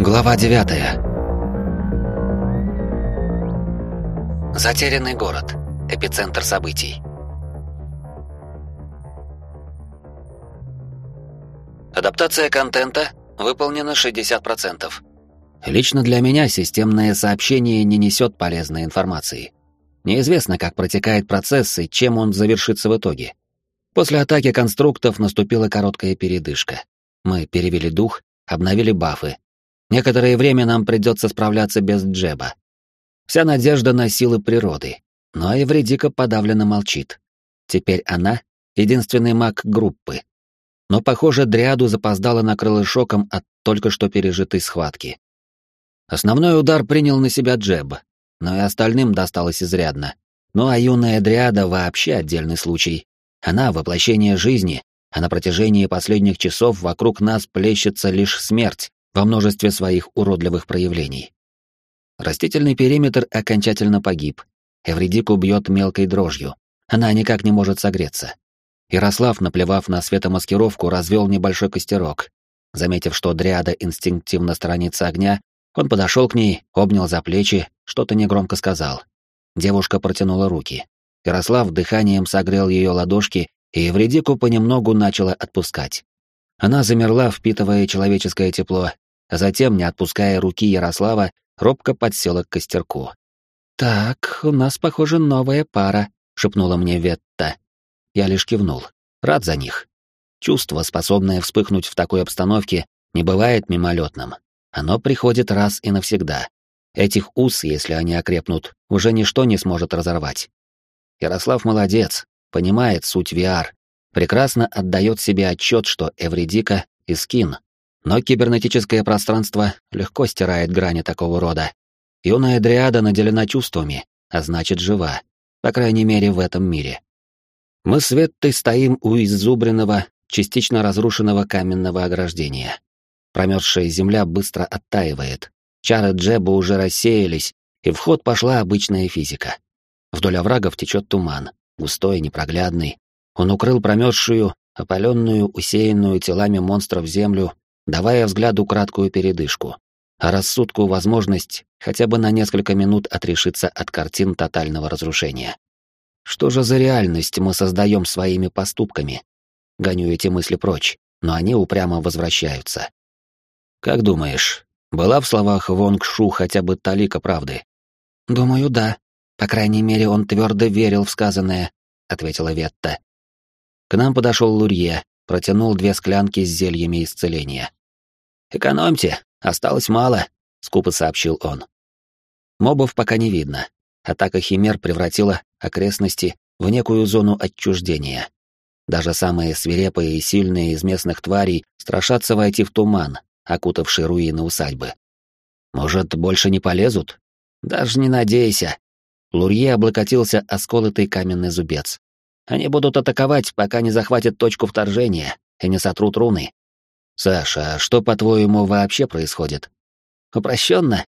Глава 9. Затерянный город. Эпицентр событий. Адаптация контента выполнена 60%. Лично для меня системное сообщение не несет полезной информации. Неизвестно, как протекает процесс и чем он завершится в итоге. После атаки конструктов наступила короткая передышка. Мы перевели дух, обновили бафы. Некоторое время нам придется справляться без джеба. Вся надежда на силы природы. Но Эвредика подавленно молчит. Теперь она — единственный маг группы. Но, похоже, Дриаду запоздала накрыла шоком от только что пережитой схватки. Основной удар принял на себя Джеб, но и остальным досталось изрядно. Ну а юная Дриада вообще отдельный случай. Она — воплощение жизни, а на протяжении последних часов вокруг нас плещется лишь смерть во множестве своих уродливых проявлений. Растительный периметр окончательно погиб. Эвредику бьет мелкой дрожью. Она никак не может согреться. Ярослав, наплевав на светомаскировку, развел небольшой костерок. Заметив, что Дриада инстинктивно сторонится огня, он подошел к ней, обнял за плечи, что-то негромко сказал. Девушка протянула руки. Ярослав дыханием согрел ее ладошки и Евредику понемногу начала отпускать. Она замерла, впитывая человеческое тепло, а затем, не отпуская руки Ярослава, робко подсела к костерку. «Так, у нас, похоже, новая пара», — шепнула мне Ветта. Я лишь кивнул. Рад за них. Чувство, способное вспыхнуть в такой обстановке, не бывает мимолетным. Оно приходит раз и навсегда. Этих уз, если они окрепнут, уже ничто не сможет разорвать. Ярослав молодец, понимает суть VR, прекрасно отдает себе отчет, что Эвредика и скин, но кибернетическое пространство легко стирает грани такого рода. Юная Дриада наделена чувствами, а значит жива, по крайней мере в этом мире. Мы с Веттой стоим у иззубренного, частично разрушенного каменного ограждения. Промерзшая земля быстро оттаивает, чары Джеба уже рассеялись, и в ход пошла обычная физика. Вдоль оврагов течет туман, густой, непроглядный. Он укрыл промерзшую, опаленную, усеянную телами монстров землю, давая взгляду краткую передышку, а рассудку возможность хотя бы на несколько минут отрешиться от картин тотального разрушения. Что же за реальность мы создаем своими поступками? Гоню эти мысли прочь, но они упрямо возвращаются. Как думаешь, была в словах Вонг Шу хотя бы талика правды? Думаю, да. По крайней мере, он твердо верил в сказанное, ответила Ветта. К нам подошел Лурье, протянул две склянки с зельями исцеления. Экономьте, осталось мало, скупо сообщил он. Мобов пока не видно. Атака химер превратила окрестности в некую зону отчуждения. Даже самые свирепые и сильные из местных тварей страшатся войти в туман, окутавший руины усадьбы. Может, больше не полезут? Даже не надейся, Лурье облокотился о сколотый каменный зубец. Они будут атаковать, пока не захватят точку вторжения и не сотрут руны. Саша, а что, по-твоему, вообще происходит? Упрощенно?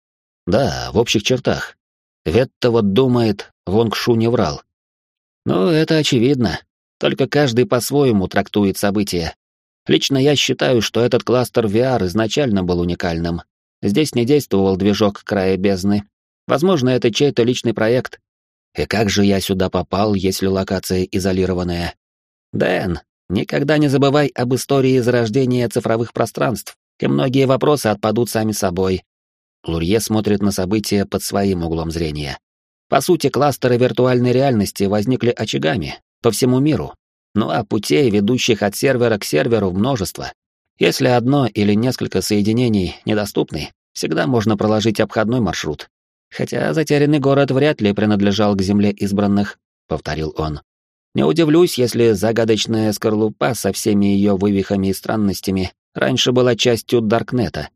Да, в общих чертах. Ветта вот думает, Вонгшу не врал. Ну, это очевидно. Только каждый по-своему трактует события. Лично я считаю, что этот кластер VR изначально был уникальным. Здесь не действовал движок края бездны, Возможно, это чей-то личный проект. И как же я сюда попал, если локация изолированная? Дэн, никогда не забывай об истории зарождения цифровых пространств, и многие вопросы отпадут сами собой. Лурье смотрит на события под своим углом зрения. По сути, кластеры виртуальной реальности возникли очагами по всему миру. Ну а путей, ведущих от сервера к серверу, множество. Если одно или несколько соединений недоступны, всегда можно проложить обходной маршрут, Хотя затерянный город вряд ли принадлежал к земле избранных, повторил он. Не удивлюсь, если загадочная скорлупа со всеми ее вывихами и странностями раньше была частью Даркнета.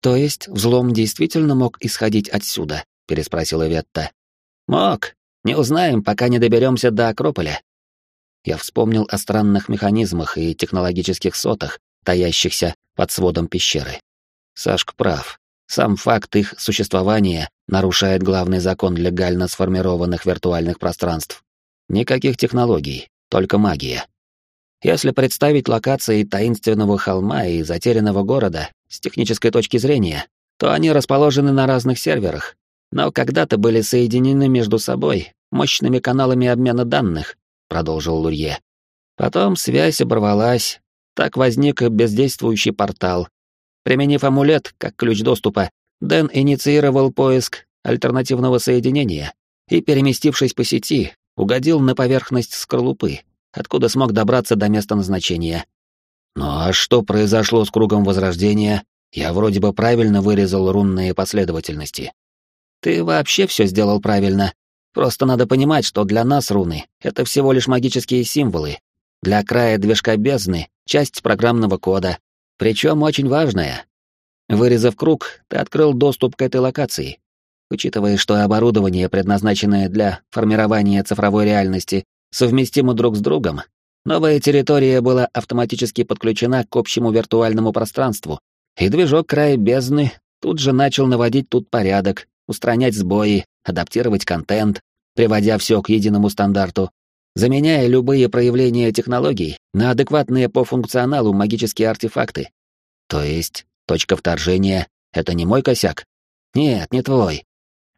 То есть взлом действительно мог исходить отсюда? переспросила Ветта. Мог. Не узнаем, пока не доберемся до Акрополя. Я вспомнил о странных механизмах и технологических сотах, таящихся под сводом пещеры. Сашк прав. Сам факт их существования нарушает главный закон легально сформированных виртуальных пространств. Никаких технологий, только магия. Если представить локации таинственного холма и затерянного города с технической точки зрения, то они расположены на разных серверах, но когда-то были соединены между собой мощными каналами обмена данных, продолжил Лурье. Потом связь оборвалась, так возник бездействующий портал. Применив амулет как ключ доступа, Дэн инициировал поиск альтернативного соединения и, переместившись по сети, угодил на поверхность скорлупы, откуда смог добраться до места назначения. Ну а что произошло с кругом возрождения? Я вроде бы правильно вырезал рунные последовательности. Ты вообще все сделал правильно. Просто надо понимать, что для нас руны — это всего лишь магические символы. Для края движка бездны — часть программного кода. Причем очень важная. Вырезав круг, ты открыл доступ к этой локации. Учитывая, что оборудование, предназначенное для формирования цифровой реальности, совместимо друг с другом, новая территория была автоматически подключена к общему виртуальному пространству, и движок края бездны тут же начал наводить тут порядок, устранять сбои, адаптировать контент, приводя все к единому стандарту, заменяя любые проявления технологий на адекватные по функционалу магические артефакты. То есть, точка вторжения — это не мой косяк? Нет, не твой.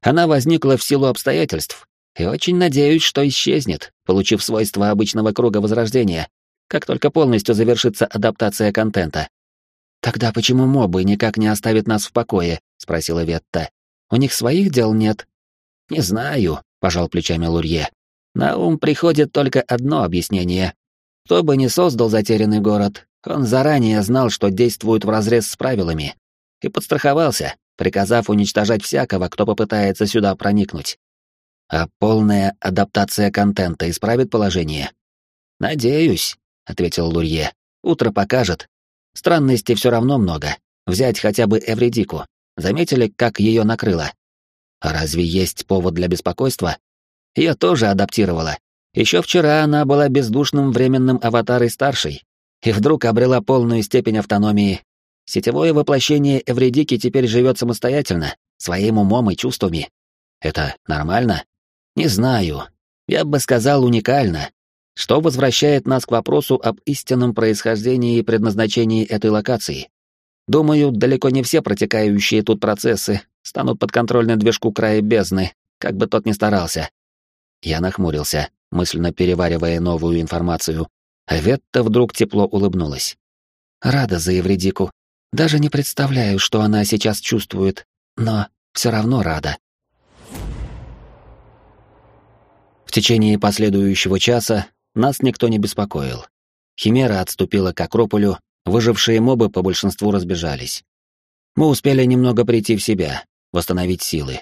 Она возникла в силу обстоятельств, и очень надеюсь, что исчезнет, получив свойства обычного круга возрождения, как только полностью завершится адаптация контента. «Тогда почему мобы никак не оставят нас в покое?» — спросила Ветта. «У них своих дел нет?» «Не знаю», — пожал плечами Лурье. «На ум приходит только одно объяснение. Кто бы ни создал затерянный город, он заранее знал, что действует вразрез с правилами, и подстраховался, приказав уничтожать всякого, кто попытается сюда проникнуть. А полная адаптация контента исправит положение? «Надеюсь», — ответил Лурье. «Утро покажет, Странностей все равно много. Взять хотя бы Эвредику. Заметили, как ее накрыло? А разве есть повод для беспокойства? Ее тоже адаптировала. Еще вчера она была бездушным временным аватарой старшей, и вдруг обрела полную степень автономии. Сетевое воплощение Эвредики теперь живет самостоятельно, своим умом и чувствами. Это нормально? Не знаю. Я бы сказал уникально что возвращает нас к вопросу об истинном происхождении и предназначении этой локации. Думаю, далеко не все протекающие тут процессы станут подконтрольны движку края бездны, как бы тот ни старался. Я нахмурился, мысленно переваривая новую информацию, Ветта вдруг тепло улыбнулась. Рада за Евредику. Даже не представляю, что она сейчас чувствует, но все равно рада. В течение последующего часа нас никто не беспокоил. Химера отступила к Акрополю, выжившие мобы по большинству разбежались. Мы успели немного прийти в себя, восстановить силы.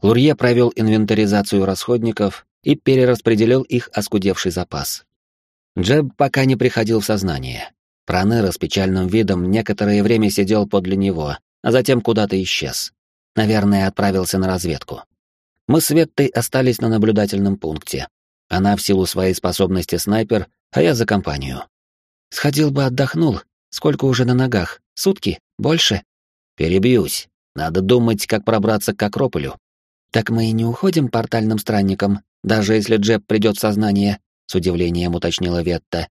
Лурье провел инвентаризацию расходников и перераспределил их оскудевший запас. Джеб пока не приходил в сознание. Проныра с печальным видом некоторое время сидел подле него, а затем куда-то исчез. Наверное, отправился на разведку. Мы с Веттой остались на наблюдательном пункте, она в силу своей способности снайпер, а я за компанию. Сходил бы отдохнул. Сколько уже на ногах? Сутки? Больше? Перебьюсь. Надо думать, как пробраться к Акрополю. Так мы и не уходим портальным странником, даже если Джеб придет в сознание, с удивлением уточнила Ветта.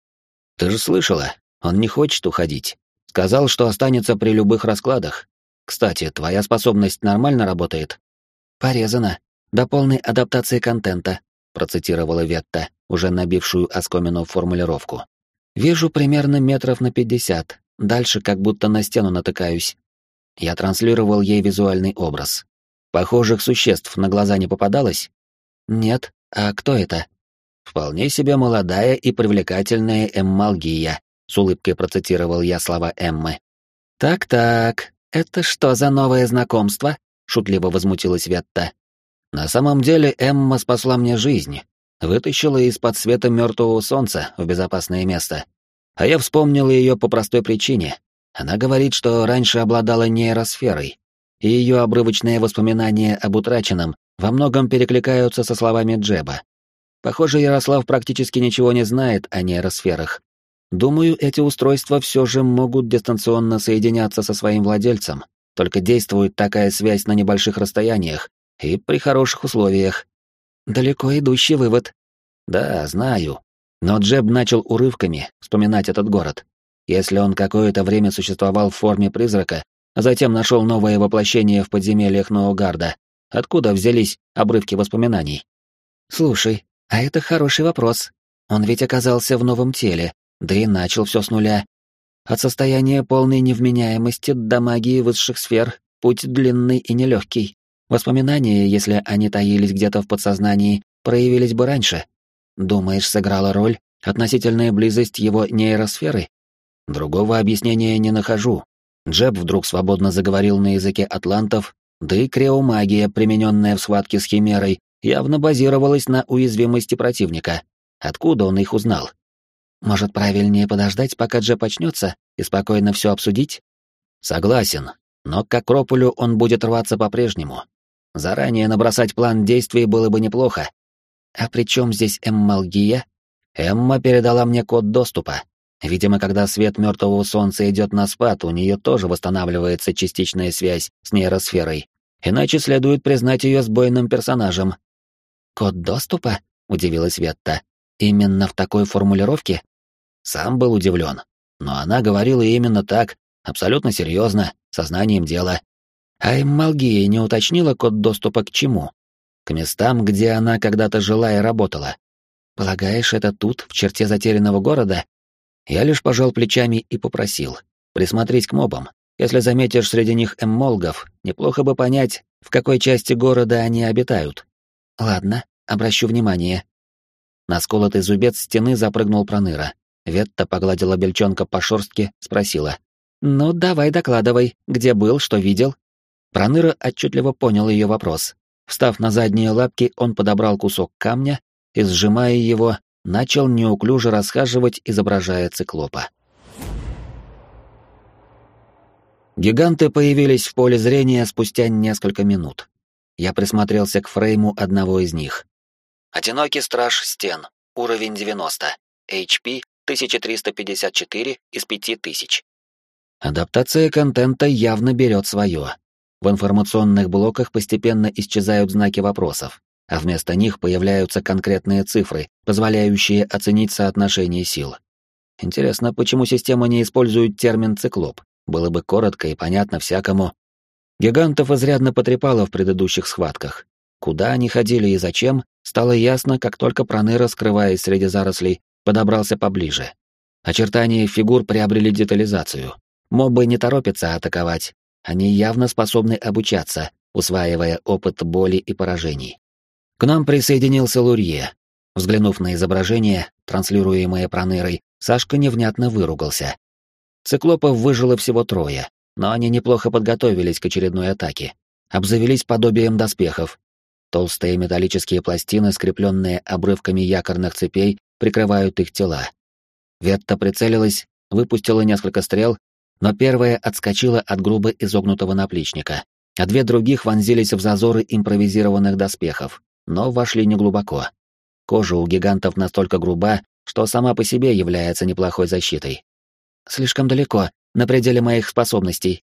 Ты же слышала, он не хочет уходить. Сказал, что останется при любых раскладах. Кстати, твоя способность нормально работает? Порезана. До полной адаптации контента процитировала Ветта, уже набившую оскомину формулировку. «Вижу примерно метров на пятьдесят, дальше как будто на стену натыкаюсь». Я транслировал ей визуальный образ. «Похожих существ на глаза не попадалось?» «Нет. А кто это?» «Вполне себе молодая и привлекательная Эммалгия», — с улыбкой процитировал я слова Эммы. «Так-так, это что за новое знакомство?» — шутливо возмутилась Ветта. На самом деле Эмма спасла мне жизнь, вытащила из-под света мертвого солнца в безопасное место. А я вспомнил ее по простой причине. Она говорит, что раньше обладала нейросферой, и ее обрывочные воспоминания об утраченном во многом перекликаются со словами Джеба. Похоже, Ярослав практически ничего не знает о нейросферах. Думаю, эти устройства все же могут дистанционно соединяться со своим владельцем, только действует такая связь на небольших расстояниях, и при хороших условиях. Далеко идущий вывод. Да, знаю. Но Джеб начал урывками вспоминать этот город. Если он какое-то время существовал в форме призрака, а затем нашел новое воплощение в подземельях Ноугарда. Откуда взялись обрывки воспоминаний? Слушай, а это хороший вопрос. Он ведь оказался в новом теле, да и начал все с нуля. От состояния полной невменяемости до магии высших сфер путь длинный и нелегкий. Воспоминания, если они таились где-то в подсознании, проявились бы раньше. Думаешь, сыграла роль относительная близость его нейросферы? Другого объяснения не нахожу. Джеб вдруг свободно заговорил на языке атлантов, да и креомагия, примененная в схватке с Химерой, явно базировалась на уязвимости противника. Откуда он их узнал? Может, правильнее подождать, пока Джеб очнется, и спокойно все обсудить? Согласен, но к Акрополю он будет рваться по-прежнему. Заранее набросать план действий было бы неплохо. А при чем здесь Эммалгия? Эмма передала мне код доступа. Видимо, когда свет мертвого солнца идет на спад, у нее тоже восстанавливается частичная связь с нейросферой. Иначе следует признать ее сбойным персонажем. «Код доступа?» — удивилась Ветта. «Именно в такой формулировке?» Сам был удивлен. Но она говорила именно так, абсолютно серьезно, сознанием дела. А Эммалгия не уточнила код доступа к чему? К местам, где она когда-то жила и работала. Полагаешь, это тут, в черте затерянного города? Я лишь пожал плечами и попросил. Присмотреть к мобам. Если заметишь среди них эммолгов, неплохо бы понять, в какой части города они обитают. Ладно, обращу внимание. На сколотый зубец стены запрыгнул Проныра. Ветта погладила бельчонка по шорстке, спросила. «Ну, давай докладывай, где был, что видел?» Проныра отчетливо понял ее вопрос. Встав на задние лапки, он подобрал кусок камня и, сжимая его, начал неуклюже расхаживать, изображая циклопа. Гиганты появились в поле зрения спустя несколько минут. Я присмотрелся к фрейму одного из них. Одинокий страж стен, уровень 90, HP 1354 из 5000. Адаптация контента явно берет свое. В информационных блоках постепенно исчезают знаки вопросов, а вместо них появляются конкретные цифры, позволяющие оценить соотношение сил. Интересно, почему система не использует термин «циклоп»? Было бы коротко и понятно всякому. Гигантов изрядно потрепало в предыдущих схватках. Куда они ходили и зачем, стало ясно, как только Проныра, скрываясь среди зарослей, подобрался поближе. Очертания фигур приобрели детализацию. Мобы не торопятся атаковать. Они явно способны обучаться, усваивая опыт боли и поражений. К нам присоединился Лурье. Взглянув на изображение, транслируемое Пронырой, Сашка невнятно выругался. Циклопов выжило всего трое, но они неплохо подготовились к очередной атаке. Обзавелись подобием доспехов. Толстые металлические пластины, скрепленные обрывками якорных цепей, прикрывают их тела. Ветта прицелилась, выпустила несколько стрел но первая отскочила от грубо изогнутого наплечника, а две других вонзились в зазоры импровизированных доспехов, но вошли неглубоко. Кожа у гигантов настолько груба, что сама по себе является неплохой защитой. Слишком далеко, на пределе моих способностей.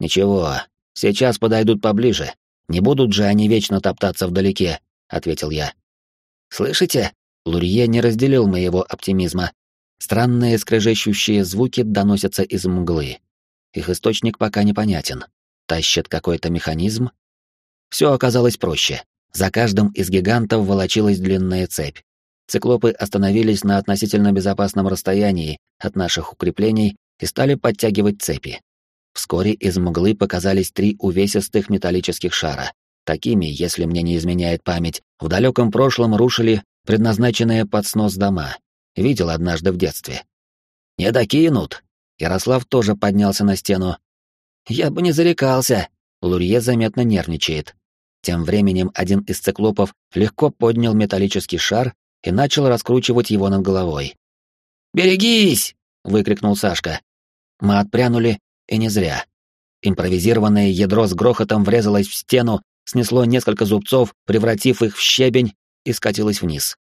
Ничего, сейчас подойдут поближе. Не будут же они вечно топтаться вдалеке, ответил я. Слышите? Лурье не разделил моего оптимизма, Странные скрежещущие звуки доносятся из мглы. Их источник пока непонятен. Тащит какой-то механизм? Все оказалось проще. За каждым из гигантов волочилась длинная цепь. Циклопы остановились на относительно безопасном расстоянии от наших укреплений и стали подтягивать цепи. Вскоре из мглы показались три увесистых металлических шара. Такими, если мне не изменяет память, в далеком прошлом рушили предназначенные под снос дома Видел однажды в детстве. «Не докинут!» Ярослав тоже поднялся на стену. «Я бы не зарекался!» Лурье заметно нервничает. Тем временем один из циклопов легко поднял металлический шар и начал раскручивать его над головой. «Берегись!» — выкрикнул Сашка. Мы отпрянули, и не зря. Импровизированное ядро с грохотом врезалось в стену, снесло несколько зубцов, превратив их в щебень, и скатилось вниз.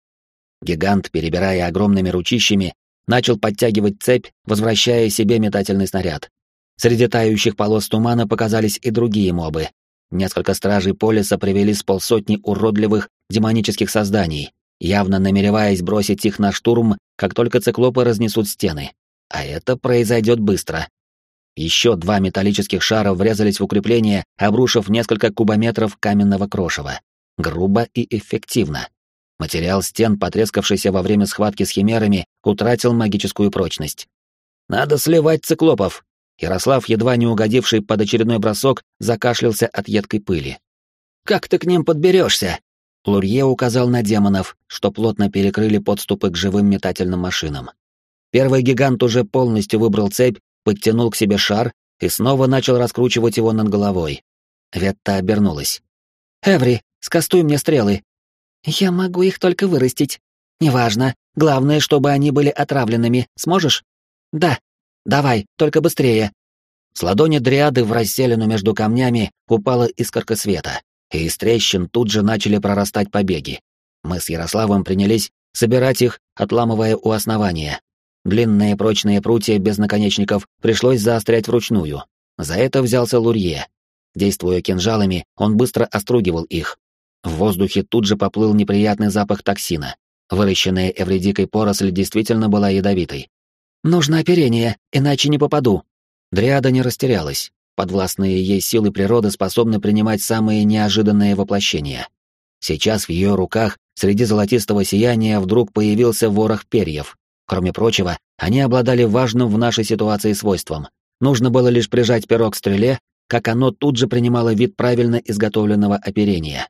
Гигант, перебирая огромными ручищами, начал подтягивать цепь, возвращая себе метательный снаряд. Среди тающих полос тумана показались и другие мобы. Несколько стражей полиса привели с полсотни уродливых демонических созданий, явно намереваясь бросить их на штурм, как только циклопы разнесут стены. А это произойдет быстро. Еще два металлических шара врезались в укрепление, обрушив несколько кубометров каменного крошева. Грубо и эффективно. Материал стен, потрескавшийся во время схватки с химерами, утратил магическую прочность. «Надо сливать циклопов!» Ярослав, едва не угодивший под очередной бросок, закашлялся от едкой пыли. «Как ты к ним подберешься?» Лурье указал на демонов, что плотно перекрыли подступы к живым метательным машинам. Первый гигант уже полностью выбрал цепь, подтянул к себе шар и снова начал раскручивать его над головой. Ветта обернулась. «Эври, скастуй мне стрелы». «Я могу их только вырастить. Неважно. Главное, чтобы они были отравленными. Сможешь?» «Да. Давай, только быстрее». С ладони дриады в расселину между камнями упала искорка света, и из трещин тут же начали прорастать побеги. Мы с Ярославом принялись собирать их, отламывая у основания. Длинные прочные прутья без наконечников пришлось заострять вручную. За это взялся Лурье. Действуя кинжалами, он быстро остругивал их. В воздухе тут же поплыл неприятный запах токсина. Выращенная эвредикой поросль действительно была ядовитой. «Нужно оперение, иначе не попаду». Дриада не растерялась. Подвластные ей силы природы способны принимать самые неожиданные воплощения. Сейчас в ее руках, среди золотистого сияния, вдруг появился ворох перьев, Кроме прочего, они обладали важным в нашей ситуации свойством. Нужно было лишь прижать перо к стреле, как оно тут же принимало вид правильно изготовленного оперения.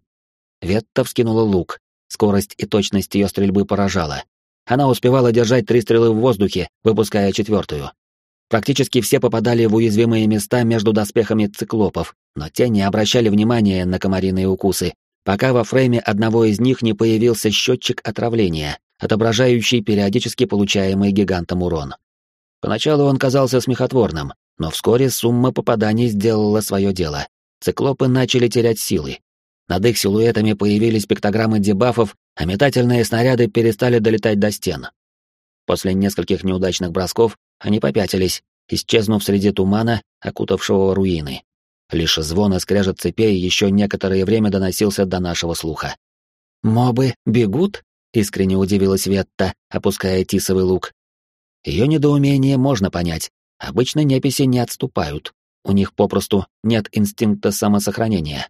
Ветта вскинула лук. Скорость и точность ее стрельбы поражала. Она успевала держать три стрелы в воздухе, выпуская четвертую. Практически все попадали в уязвимые места между доспехами циклопов, но те не обращали внимания на комариные укусы, пока во фрейме одного из них не появился счетчик отравления, отображающий периодически получаемый гигантом урон. Поначалу он казался смехотворным, но вскоре сумма попаданий сделала свое дело. Циклопы начали терять силы. Над их силуэтами появились пиктограммы дебафов, а метательные снаряды перестали долетать до стен. После нескольких неудачных бросков они попятились, исчезнув среди тумана, окутавшего руины. Лишь звон и скрежет цепей еще некоторое время доносился до нашего слуха. «Мобы бегут?» Искренне удивилась Ветта, опуская тисовый лук. Ее недоумение можно понять. Обычно неписи не отступают. У них попросту нет инстинкта самосохранения.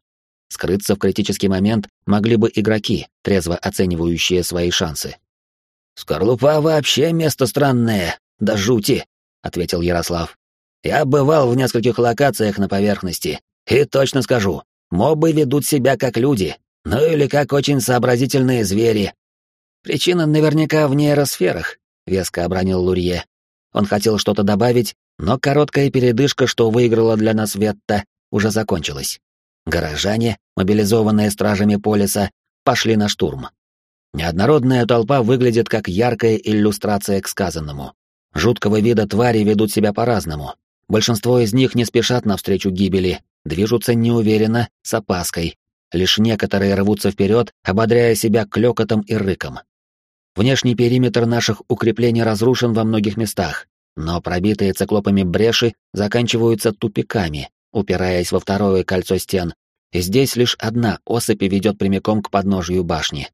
Скрыться в критический момент могли бы игроки, трезво оценивающие свои шансы. «Скорлупа вообще место странное, да жути», — ответил Ярослав. «Я бывал в нескольких локациях на поверхности, и точно скажу, мобы ведут себя как люди, ну или как очень сообразительные звери, Причина наверняка в нейросферах, веско обронил Лурье. Он хотел что-то добавить, но короткая передышка, что выиграла для нас Ветта, уже закончилась. Горожане, мобилизованные стражами полиса, пошли на штурм. Неоднородная толпа выглядит как яркая иллюстрация к сказанному. Жуткого вида твари ведут себя по-разному. Большинство из них не спешат навстречу гибели, движутся неуверенно, с опаской. Лишь некоторые рвутся вперед, ободряя себя клёкотом и рыком. Внешний периметр наших укреплений разрушен во многих местах, но пробитые циклопами бреши заканчиваются тупиками, упираясь во второе кольцо стен, и здесь лишь одна особь ведет прямиком к подножию башни.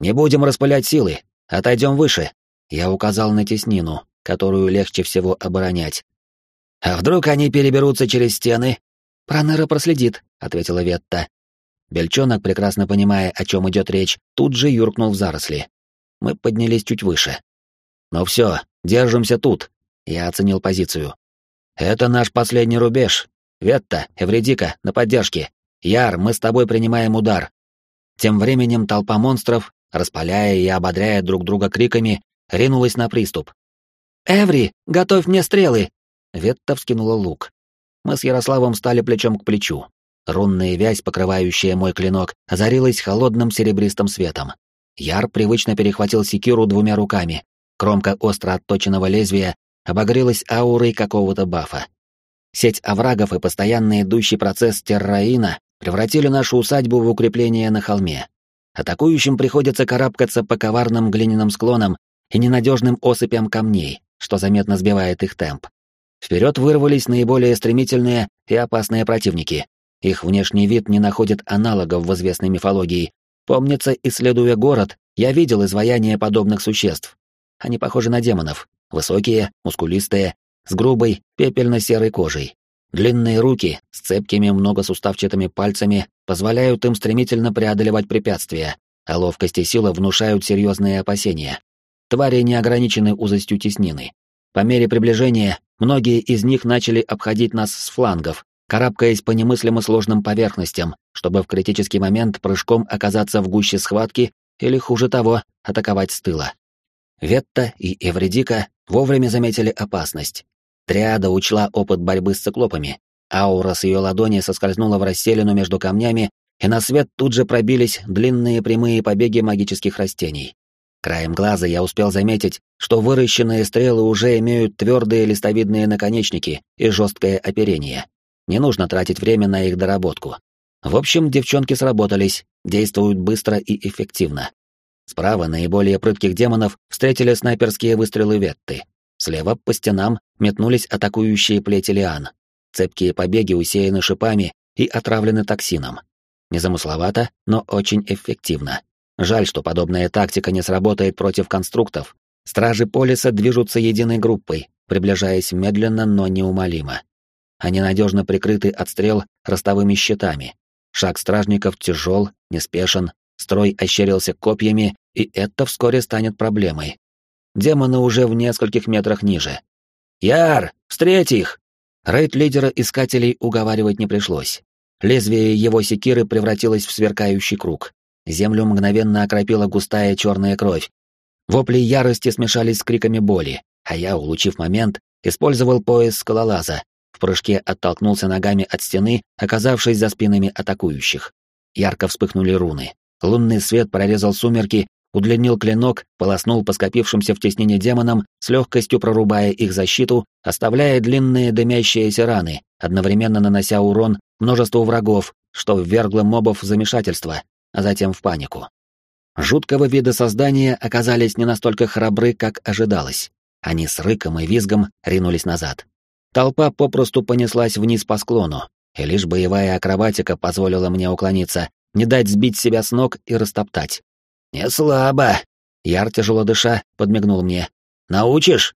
«Не будем распылять силы, отойдем выше», — я указал на теснину, которую легче всего оборонять. «А вдруг они переберутся через стены?» «Пронера проследит», — ответила Ветта. Бельчонок, прекрасно понимая, о чем идет речь, тут же юркнул в заросли мы поднялись чуть выше. «Ну все, держимся тут», — я оценил позицию. «Это наш последний рубеж. Ветта, Эвредика, на поддержке. Яр, мы с тобой принимаем удар». Тем временем толпа монстров, распаляя и ободряя друг друга криками, ринулась на приступ. «Эври, готовь мне стрелы!» Ветта вскинула лук. Мы с Ярославом стали плечом к плечу. Рунная вязь, покрывающая мой клинок, озарилась холодным серебристым светом. Яр привычно перехватил секиру двумя руками. Кромка остро отточенного лезвия обогрелась аурой какого-то бафа. Сеть оврагов и постоянно идущий процесс терраина превратили нашу усадьбу в укрепление на холме. Атакующим приходится карабкаться по коварным глиняным склонам и ненадежным осыпям камней, что заметно сбивает их темп. Вперед вырвались наиболее стремительные и опасные противники. Их внешний вид не находит аналогов в известной мифологии, Помнится, исследуя город, я видел изваяния подобных существ. Они похожи на демонов. Высокие, мускулистые, с грубой, пепельно-серой кожей. Длинные руки с цепкими многосуставчатыми пальцами позволяют им стремительно преодолевать препятствия, а ловкость и сила внушают серьезные опасения. Твари не ограничены узостью теснины. По мере приближения, многие из них начали обходить нас с флангов, карабкаясь по немыслимо сложным поверхностям, чтобы в критический момент прыжком оказаться в гуще схватки или, хуже того, атаковать с тыла. Ветта и Эвредика вовремя заметили опасность. Триада учла опыт борьбы с циклопами. Аура с ее ладони соскользнула в расселину между камнями, и на свет тут же пробились длинные прямые побеги магических растений. Краем глаза я успел заметить, что выращенные стрелы уже имеют твердые листовидные наконечники и жесткое оперение. Не нужно тратить время на их доработку. В общем, девчонки сработались, действуют быстро и эффективно. Справа наиболее прытких демонов встретили снайперские выстрелы Ветты. Слева по стенам метнулись атакующие плети лиан. Цепкие побеги усеяны шипами и отравлены токсином. Незамысловато, но очень эффективно. Жаль, что подобная тактика не сработает против конструктов. Стражи Полиса движутся единой группой, приближаясь медленно, но неумолимо. Они надежно прикрыты от стрел ростовыми щитами. Шаг стражников тяжел, неспешен, строй ощерился копьями, и это вскоре станет проблемой. Демоны уже в нескольких метрах ниже. «Яр, встреть их!» Рейд лидера искателей уговаривать не пришлось. Лезвие его секиры превратилось в сверкающий круг. Землю мгновенно окропила густая черная кровь. Вопли ярости смешались с криками боли, а я, улучив момент, использовал пояс скалолаза, в прыжке оттолкнулся ногами от стены, оказавшись за спинами атакующих. Ярко вспыхнули руны. Лунный свет прорезал сумерки, удлинил клинок, полоснул по скопившимся в теснении демонам, с легкостью прорубая их защиту, оставляя длинные дымящиеся раны, одновременно нанося урон множеству врагов, что ввергло мобов в замешательство, а затем в панику. Жуткого вида создания оказались не настолько храбры, как ожидалось. Они с рыком и визгом ринулись назад. Толпа попросту понеслась вниз по склону, и лишь боевая акробатика позволила мне уклониться, не дать сбить себя с ног и растоптать. «Не слабо!» Яр, тяжело дыша, подмигнул мне. «Научишь?»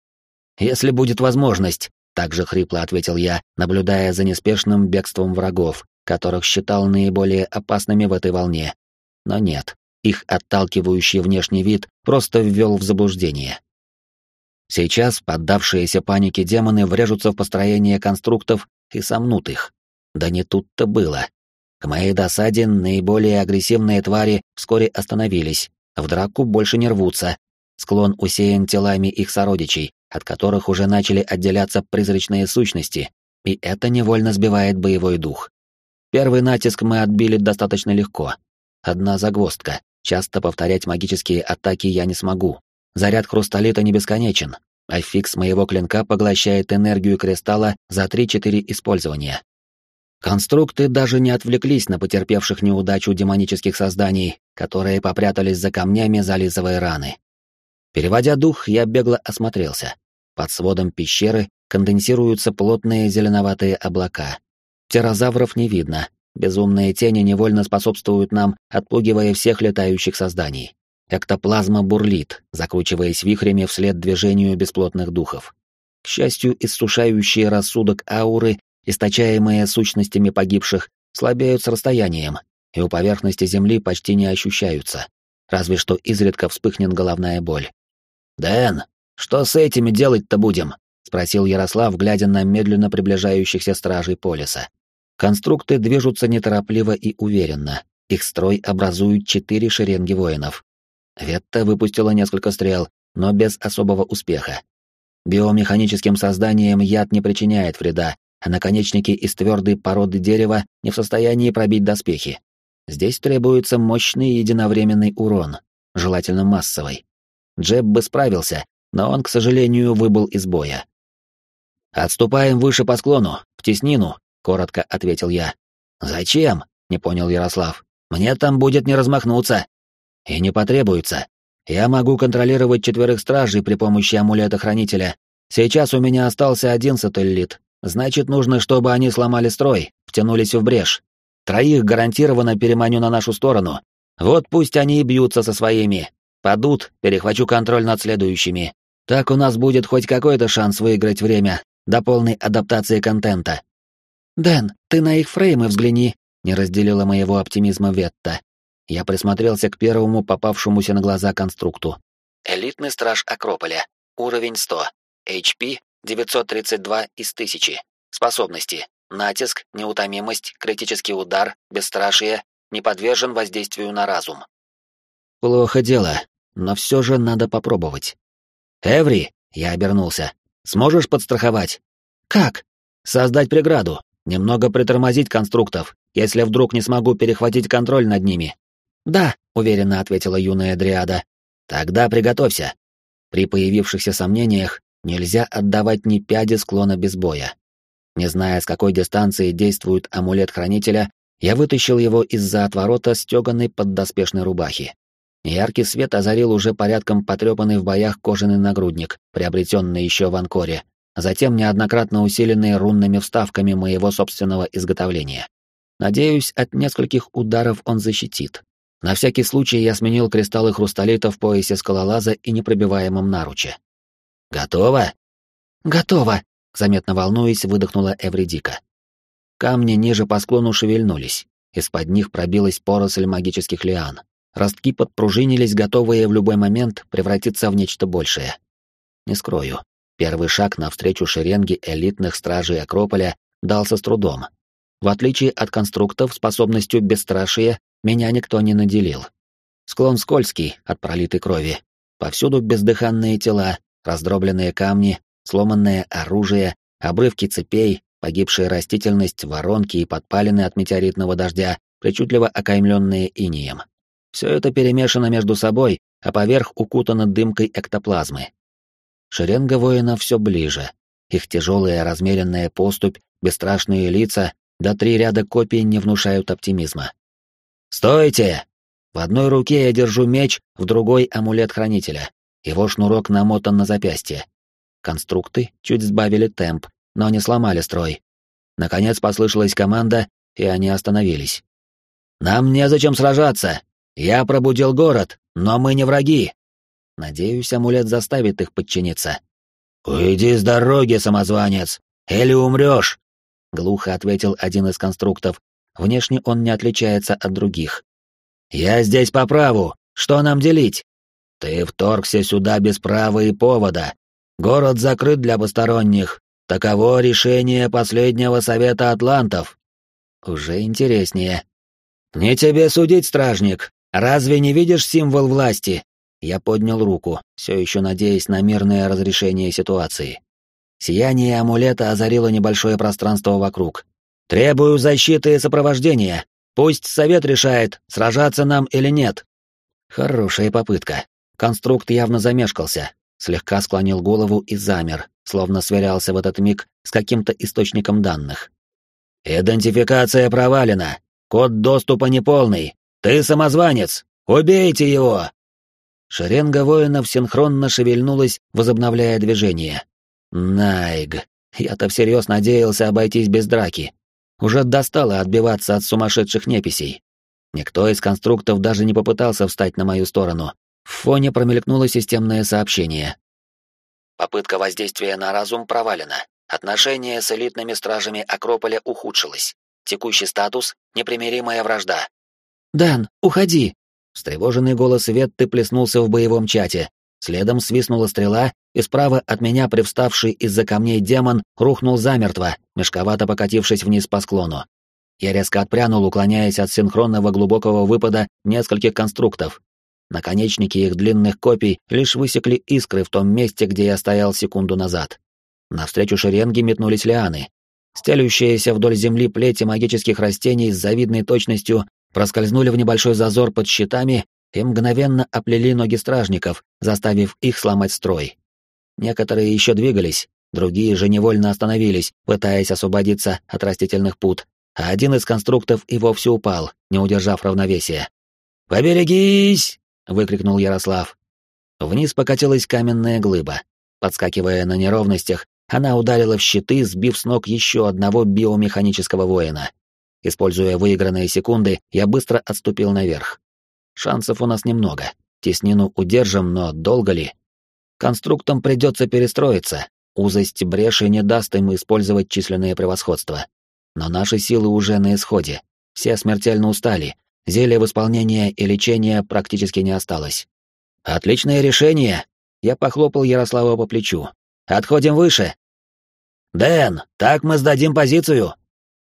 «Если будет возможность», — также хрипло ответил я, наблюдая за неспешным бегством врагов, которых считал наиболее опасными в этой волне. Но нет, их отталкивающий внешний вид просто ввел в заблуждение. Сейчас поддавшиеся панике демоны врежутся в построение конструктов и сомнут их. Да не тут-то было. К моей досаде наиболее агрессивные твари вскоре остановились, в драку больше не рвутся. Склон усеян телами их сородичей, от которых уже начали отделяться призрачные сущности, и это невольно сбивает боевой дух. Первый натиск мы отбили достаточно легко. Одна загвоздка. Часто повторять магические атаки я не смогу. Заряд хрусталита не бесконечен, а фикс моего клинка поглощает энергию кристалла за 3-4 использования. Конструкты даже не отвлеклись на потерпевших неудачу демонических созданий, которые попрятались за камнями, зализывая раны. Переводя дух, я бегло осмотрелся. Под сводом пещеры конденсируются плотные зеленоватые облака. Птерозавров не видно, безумные тени невольно способствуют нам, отпугивая всех летающих созданий. Эктоплазма бурлит, закручиваясь вихрями вслед движению бесплотных духов. К счастью, иссушающие рассудок ауры, источаемые сущностями погибших, слабеют с расстоянием, и у поверхности Земли почти не ощущаются. Разве что изредка вспыхнет головная боль. «Дэн, что с этими делать-то будем?» — спросил Ярослав, глядя на медленно приближающихся стражей полиса. Конструкты движутся неторопливо и уверенно. Их строй образуют четыре шеренги воинов. Ветта выпустила несколько стрел, но без особого успеха. Биомеханическим созданиям яд не причиняет вреда, а наконечники из твердой породы дерева не в состоянии пробить доспехи. Здесь требуется мощный единовременный урон, желательно массовый. Джеб бы справился, но он, к сожалению, выбыл из боя. «Отступаем выше по склону, в теснину», — коротко ответил я. «Зачем?» — не понял Ярослав. «Мне там будет не размахнуться». И не потребуется. Я могу контролировать четверых стражей при помощи амулета-хранителя. Сейчас у меня остался один сателлит. Значит, нужно, чтобы они сломали строй, втянулись в брешь. Троих гарантированно переманю на нашу сторону. Вот пусть они и бьются со своими. Падут, перехвачу контроль над следующими. Так у нас будет хоть какой-то шанс выиграть время до полной адаптации контента. «Дэн, ты на их фреймы взгляни», — не разделила моего оптимизма Ветта. Я присмотрелся к первому попавшемуся на глаза конструкту. Элитный страж Акрополя. Уровень 100. HP 932 из 1000. Способности. Натиск, неутомимость, критический удар, бесстрашие, не подвержен воздействию на разум. Плохо дело, но все же надо попробовать. «Эври!» — я обернулся. «Сможешь подстраховать?» «Как?» «Создать преграду, немного притормозить конструктов, если вдруг не смогу перехватить контроль над ними». «Да», — уверенно ответила юная Дриада. «Тогда приготовься». При появившихся сомнениях нельзя отдавать ни пяди склона без боя. Не зная, с какой дистанции действует амулет хранителя, я вытащил его из-за отворота стеганой поддоспешной рубахи. Яркий свет озарил уже порядком потрепанный в боях кожаный нагрудник, приобретенный еще в Анкоре, затем неоднократно усиленный рунными вставками моего собственного изготовления. Надеюсь, от нескольких ударов он защитит. На всякий случай я сменил кристаллы хрусталита в поясе скалолаза и непробиваемом наруче. «Готово?» «Готово!» — заметно волнуясь, выдохнула Эвредика. Камни ниже по склону шевельнулись, из-под них пробилась поросль магических лиан. Ростки подпружинились, готовые в любой момент превратиться в нечто большее. Не скрою, первый шаг навстречу шеренге элитных стражей Акрополя дался с трудом. В отличие от конструктов способностью бесстрашия, меня никто не наделил. Склон скользкий от пролитой крови. Повсюду бездыханные тела, раздробленные камни, сломанное оружие, обрывки цепей, погибшая растительность, воронки и подпалины от метеоритного дождя, причудливо окаймленные инием. Все это перемешано между собой, а поверх укутано дымкой эктоплазмы. Шеренга воина все ближе. Их тяжелая размеренная поступь, бесстрашные лица, да три ряда копий не внушают оптимизма. «Стойте!» В одной руке я держу меч, в другой — амулет хранителя. Его шнурок намотан на запястье. Конструкты чуть сбавили темп, но не сломали строй. Наконец послышалась команда, и они остановились. «Нам незачем сражаться! Я пробудил город, но мы не враги. Надеюсь, амулет заставит их подчиниться. Уйди с дороги, самозванец, или умрешь, глухо ответил один из конструктов. Внешне он не отличается от других. Я здесь по праву. Что нам делить? Ты вторгся сюда без права и повода. Город закрыт для посторонних. Таково решение последнего совета атлантов. Уже интереснее. Не тебе судить, стражник. «Разве не видишь символ власти?» Я поднял руку, все еще надеясь на мирное разрешение ситуации. Сияние амулета озарило небольшое пространство вокруг. «Требую защиты и сопровождения. Пусть совет решает, сражаться нам или нет». Хорошая попытка. Конструкт явно замешкался, слегка склонил голову и замер, словно сверялся в этот миг с каким-то источником данных. «Идентификация провалена. Код доступа неполный. «Ты самозванец! Убейте его!» Шеренга воинов синхронно шевельнулась, возобновляя движение. Найг, я-то всерьез надеялся обойтись без драки. Уже достало отбиваться от сумасшедших неписей. Никто из конструктов даже не попытался встать на мою сторону. В фоне промелькнуло системное сообщение. Попытка воздействия на разум провалена. Отношение с элитными стражами Акрополя ухудшилось. Текущий статус — непримиримая вражда. «Дан, уходи!» Встревоженный голос Ветты плеснулся в боевом чате. Следом свистнула стрела, и справа от меня привставший из-за камней демон рухнул замертво, мешковато покатившись вниз по склону. Я резко отпрянул, уклоняясь от синхронного глубокого выпада нескольких конструктов. Наконечники их длинных копий лишь высекли искры в том месте, где я стоял секунду назад. Навстречу шеренге метнулись лианы. Стелющиеся вдоль земли плети магических растений с завидной точностью проскользнули в небольшой зазор под щитами и мгновенно оплели ноги стражников, заставив их сломать строй. Некоторые еще двигались, другие же невольно остановились, пытаясь освободиться от растительных пут, а один из конструктов и вовсе упал, не удержав равновесия. «Поберегись!» — выкрикнул Ярослав. Вниз покатилась каменная глыба. Подскакивая на неровностях, она ударила в щиты, сбив с ног еще одного биомеханического воина. Используя выигранные секунды, я быстро отступил наверх. Шансов у нас немного. Теснину удержим, но долго ли? Конструктам придется перестроиться. Узость бреши не даст им использовать численное превосходство. Но наши силы уже на исходе. Все смертельно устали. Зелья восполнения и лечения практически не осталось. «Отличное решение!» Я похлопал Ярослава по плечу. «Отходим выше!» «Дэн, так мы сдадим позицию!»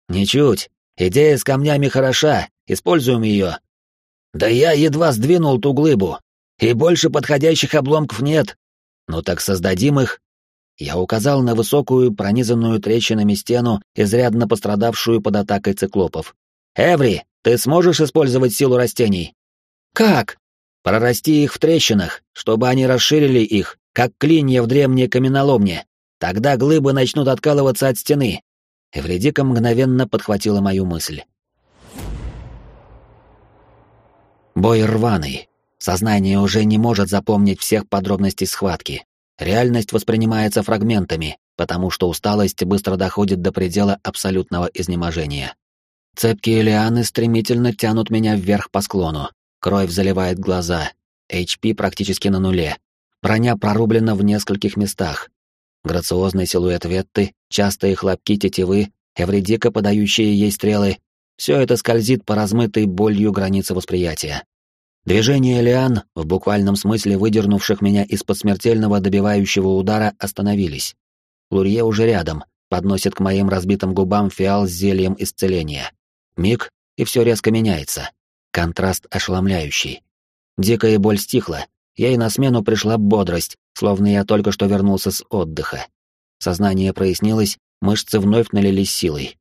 «Ничуть. Идея с камнями хороша. Используем ее». «Да я едва сдвинул ту глыбу. И больше подходящих обломков нет. Ну так создадим их. Я указал на высокую, пронизанную трещинами стену, изрядно пострадавшую под атакой циклопов. «Эври, ты сможешь использовать силу растений?» «Как?» «Прорасти их в трещинах, чтобы они расширили их, как клинья в древней каменоломне. Тогда глыбы начнут откалываться от стены». Эвредика мгновенно подхватила мою мысль. Бой рваный, Сознание уже не может запомнить всех подробностей схватки. Реальность воспринимается фрагментами, потому что усталость быстро доходит до предела абсолютного изнеможения. Цепкие лианы стремительно тянут меня вверх по склону. Кровь заливает глаза. HP практически на нуле. Броня прорублена в нескольких местах. Грациозный силуэт Ветты, частые хлопки тетивы, эвредика, подающие ей стрелы — все это скользит по размытой болью границе восприятия. Движения лиан, в буквальном смысле выдернувших меня из-под смертельного добивающего удара, остановились. Лурье уже рядом, подносит к моим разбитым губам фиал с зельем исцеления. Миг, и все резко меняется. Контраст ошеломляющий. Дикая боль стихла, ей на смену пришла бодрость, словно я только что вернулся с отдыха. Сознание прояснилось, мышцы вновь налились силой.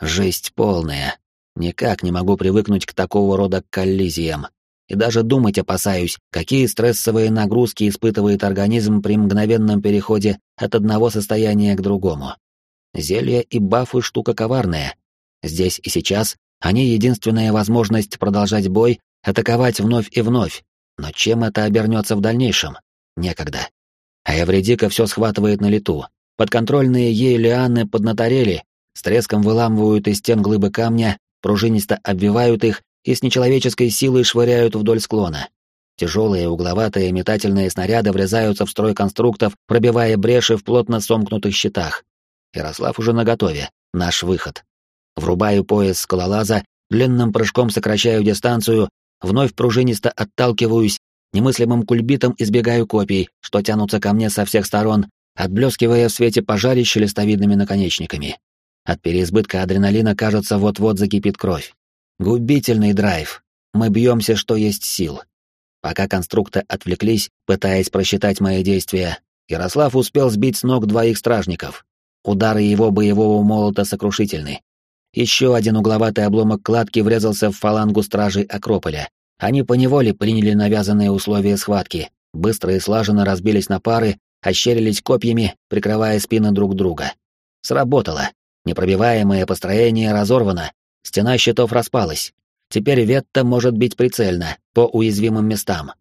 Жесть полная. Никак не могу привыкнуть к такого рода коллизиям и даже думать опасаюсь, какие стрессовые нагрузки испытывает организм при мгновенном переходе от одного состояния к другому. Зелья и бафы — штука коварная. Здесь и сейчас они единственная возможность продолжать бой, атаковать вновь и вновь. Но чем это обернется в дальнейшем? Некогда. А Эвредика все схватывает на лету. Подконтрольные ей лианы поднаторели, с треском выламывают из стен глыбы камня, пружинисто обвивают их и с нечеловеческой силой швыряют вдоль склона. Тяжелые угловатые метательные снаряды врезаются в строй конструктов, пробивая бреши в плотно сомкнутых щитах. Ярослав уже наготове. Наш выход. Врубаю пояс скалолаза, длинным прыжком сокращаю дистанцию, вновь пружинисто отталкиваюсь, немыслимым кульбитом избегаю копий, что тянутся ко мне со всех сторон, отблескивая в свете пожарищ листовидными наконечниками. От переизбытка адреналина, кажется, вот-вот закипит кровь. Губительный драйв. Мы бьемся, что есть сил. Пока конструкты отвлеклись, пытаясь просчитать мои действия, Ярослав успел сбить с ног двоих стражников. Удары его боевого молота сокрушительны. Еще один угловатый обломок кладки врезался в фалангу стражей Акрополя. Они поневоле приняли навязанные условия схватки, быстро и слаженно разбились на пары, ощерились копьями, прикрывая спины друг друга. Сработало. Непробиваемое построение разорвано, Стена щитов распалась. Теперь Ветта может бить прицельно, по уязвимым местам.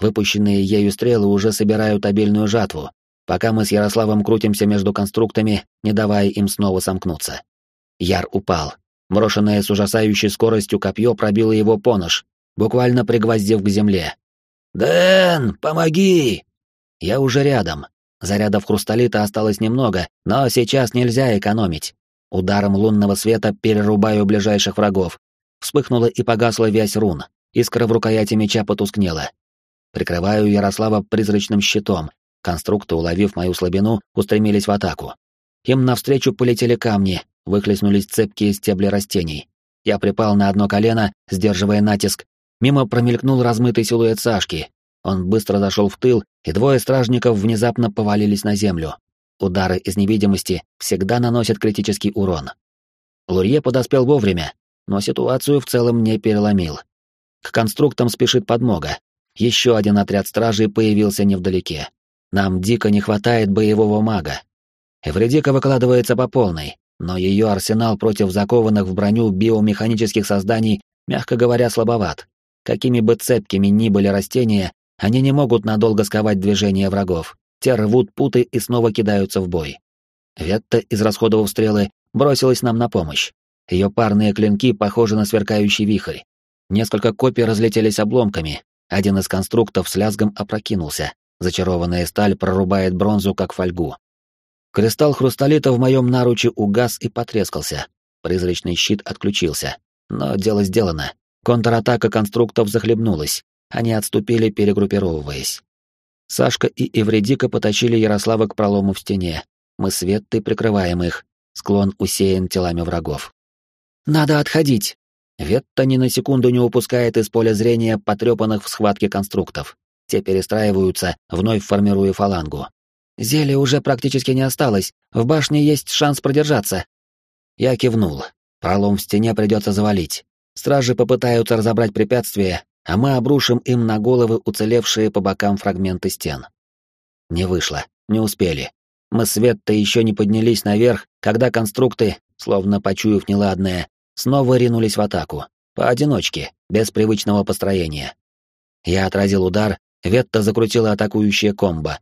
Выпущенные ею стрелы уже собирают обильную жатву, пока мы с Ярославом крутимся между конструктами, не давая им снова сомкнуться. Яр упал. Брошенное с ужасающей скоростью копье пробило его понож, буквально пригвоздив к земле. «Дэн, помоги!» Я уже рядом. Зарядов хрусталита осталось немного, но сейчас нельзя экономить. Ударом лунного света перерубаю ближайших врагов. Вспыхнула и погасла вязь рун. Искра в рукояти меча потускнела. Прикрываю Ярослава призрачным щитом. Конструкты, уловив мою слабину, устремились в атаку. Им навстречу полетели камни, выхлестнулись цепкие стебли растений. Я припал на одно колено, сдерживая натиск. Мимо промелькнул размытый силуэт Сашки. Он быстро зашел в тыл, и двое стражников внезапно повалились на землю. Удары из невидимости всегда наносят критический урон. Лурье подоспел вовремя, но ситуацию в целом не переломил. К конструктам спешит подмога. Еще один отряд стражей появился невдалеке. Нам дико не хватает боевого мага. Эвредика выкладывается по полной, но ее арсенал против закованных в броню биомеханических созданий, мягко говоря, слабоват. Какими бы цепкими ни были растения, они не могут надолго сковать движение врагов. Те рвут путы и снова кидаются в бой. Ветта, израсходовав стрелы, бросилась нам на помощь. Ее парные клинки похожи на сверкающий вихрь. Несколько копий разлетелись обломками. Один из конструктов с лязгом опрокинулся. Зачарованная сталь прорубает бронзу, как фольгу. Кристалл хрусталита в моем наруче угас и потрескался. Призрачный щит отключился. Но дело сделано. Контратака конструктов захлебнулась. Они отступили, перегруппировываясь. Сашка и Эвредика потащили Ярослава к пролому в стене. Мы с прикрываем их. Склон усеян телами врагов. «Надо отходить!» Ветта ни на секунду не упускает из поля зрения потрепанных в схватке конструктов. Те перестраиваются, вновь формируя фалангу. Зелья уже практически не осталось, в башне есть шанс продержаться. Я кивнул. Пролом в стене придется завалить. Стражи попытаются разобрать препятствия, а мы обрушим им на головы уцелевшие по бокам фрагменты стен. Не вышло, не успели. Мы с Веттой еще не поднялись наверх, когда конструкты, словно почуяв неладное, снова ринулись в атаку. Поодиночке, без привычного построения. Я отразил удар, Ветта закрутила атакующее комбо.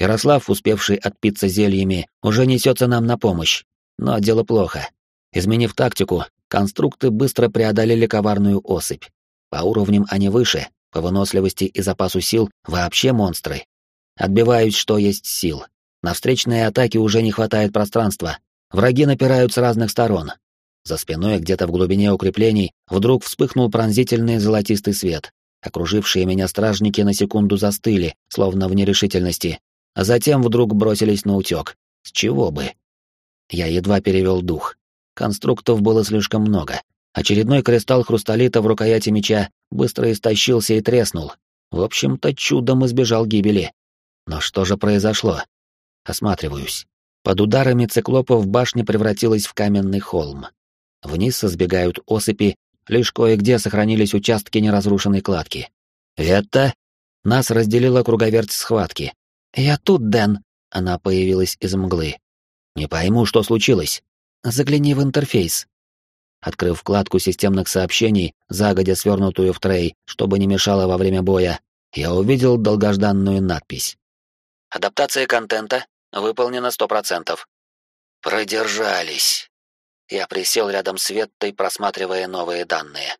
Ярослав, успевший отпиться зельями, уже несется нам на помощь. Но дело плохо. Изменив тактику, конструкты быстро преодолели коварную осыпь. По уровням они выше, по выносливости и запасу сил вообще монстры. Отбиваюсь, что есть сил. На встречные атаки уже не хватает пространства. Враги напирают с разных сторон. За спиной, где-то в глубине укреплений, вдруг вспыхнул пронзительный золотистый свет. Окружившие меня стражники на секунду застыли, словно в нерешительности, а затем вдруг бросились на утек. С чего бы? Я едва перевел дух. Конструктов было слишком много. Очередной кристалл хрусталита в рукояти меча быстро истощился и треснул. В общем-то, чудом избежал гибели. Но что же произошло? Осматриваюсь. Под ударами циклопов башня превратилась в каменный холм. Вниз сбегают осыпи, лишь кое-где сохранились участки неразрушенной кладки. «Это...» Нас разделила круговерть схватки. «Я тут, Дэн!» Она появилась из мглы. «Не пойму, что случилось». «Загляни в интерфейс». Открыв вкладку системных сообщений, загодя свернутую в трей, чтобы не мешало во время боя, я увидел долгожданную надпись. «Адаптация контента выполнена 100%. Продержались. Я присел рядом с Веттой, просматривая новые данные.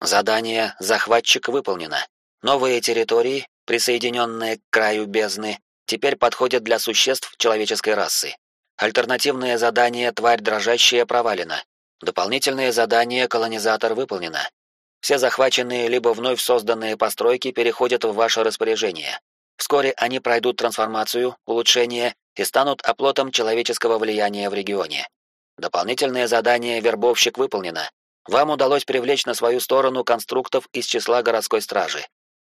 Задание «Захватчик» выполнено. Новые территории, присоединенные к краю бездны, теперь подходят для существ человеческой расы. Альтернативное задание «Тварь дрожащая» провалено. Дополнительное задание «Колонизатор» выполнено. Все захваченные либо вновь созданные постройки переходят в ваше распоряжение. Вскоре они пройдут трансформацию, улучшение и станут оплотом человеческого влияния в регионе. Дополнительное задание «Вербовщик» выполнено. Вам удалось привлечь на свою сторону конструктов из числа городской стражи.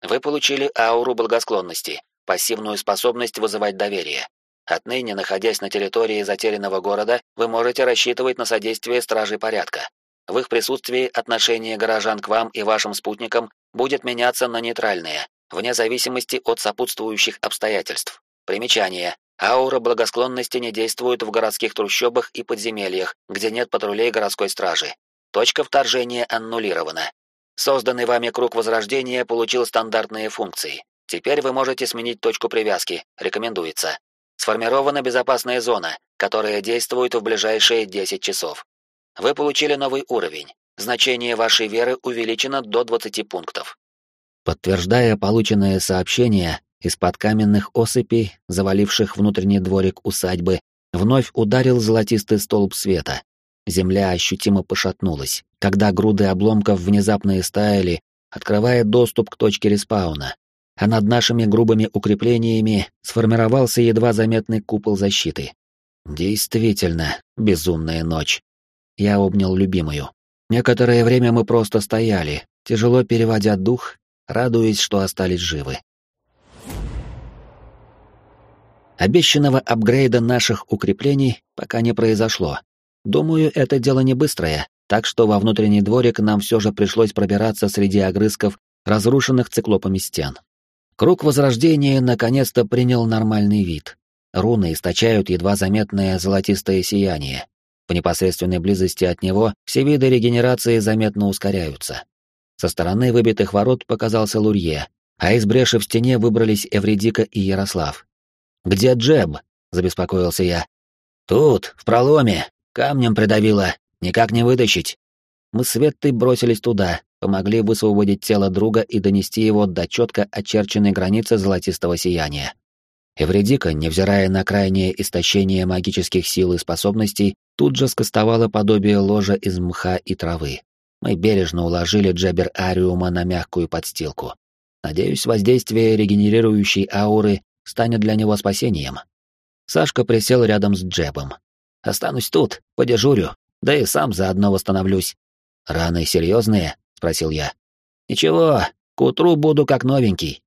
Вы получили ауру благосклонности, пассивную способность вызывать доверие. Отныне, находясь на территории затерянного города, вы можете рассчитывать на содействие стражей порядка. В их присутствии отношение горожан к вам и вашим спутникам будет меняться на нейтральное, вне зависимости от сопутствующих обстоятельств. Примечание. Аура благосклонности не действует в городских трущобах и подземельях, где нет патрулей городской стражи. Точка вторжения аннулирована. Созданный вами круг возрождения получил стандартные функции. Теперь вы можете сменить точку привязки, рекомендуется. Сформирована безопасная зона, которая действует в ближайшие 10 часов. Вы получили новый уровень. Значение вашей веры увеличено до 20 пунктов. Подтверждая полученное сообщение, из-под каменных осыпей, заваливших внутренний дворик усадьбы, вновь ударил золотистый столб света. Земля ощутимо пошатнулась, когда груды обломков внезапно истаяли, открывая доступ к точке респауна. А над нашими грубыми укреплениями сформировался едва заметный купол защиты. Действительно, безумная ночь. Я обнял любимую. Некоторое время мы просто стояли, тяжело переводя дух, радуясь, что остались живы. Обещанного апгрейда наших укреплений пока не произошло. Думаю, это дело не быстрое, так что во внутренний дворик нам все же пришлось пробираться среди огрызков, разрушенных циклопами стен. Круг Возрождения наконец-то принял нормальный вид. Руны источают едва заметное золотистое сияние. В непосредственной близости от него все виды регенерации заметно ускоряются. Со стороны выбитых ворот показался Лурье, а из бреши в стене выбрались Эвредика и Ярослав. «Где Джеб?» — забеспокоился я. «Тут, в проломе. Камнем придавило. Никак не вытащить». Мы с Веттой бросились туда, помогли высвободить тело друга и донести его до четко очерченной границы золотистого сияния. Эвредика, невзирая на крайнее истощение магических сил и способностей, тут же скостовала подобие ложа из мха и травы. Мы бережно уложили джебер ариума на мягкую подстилку. Надеюсь, воздействие регенерирующей ауры станет для него спасением. Сашка присел рядом с джебом. «Останусь тут, подежурю, да и сам заодно восстановлюсь». «Раны серьезные?» — спросил я. «Ничего, к утру буду как новенький.